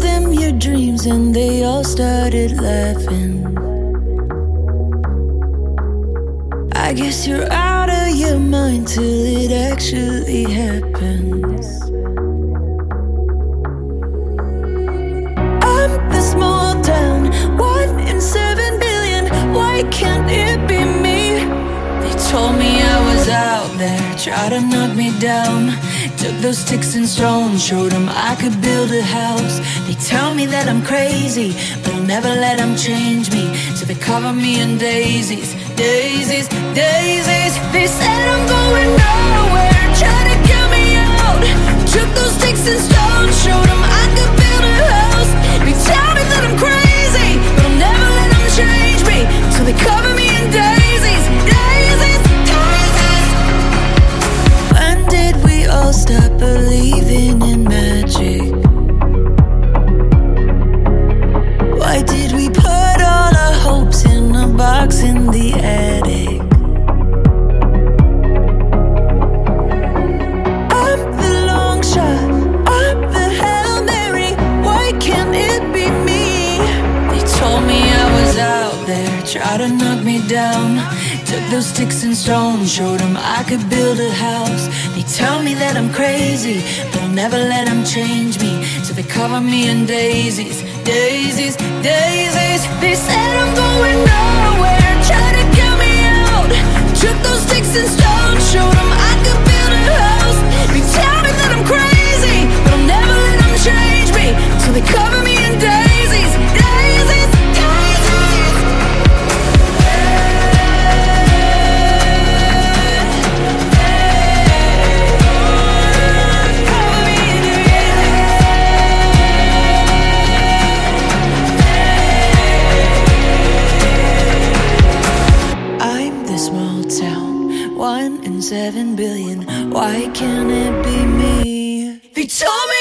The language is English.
them your dreams and they all started laughing. I guess you're out of your mind till it actually happens. Out there, try to knock me down. Took those sticks and stones, showed them I could build a house. They tell me that I'm crazy, but I'll never let them change me. So they cover me in daisies, daisies, daisies. They said I'm going nowhere, there, tried to knock me down. Took those sticks and stones, showed them I could build a house. They tell me that I'm crazy, but I'll never let them change me. So they cover me in daisies, daisies, daisies. They said I'm going town, one in seven billion. Why can't it be me? They told me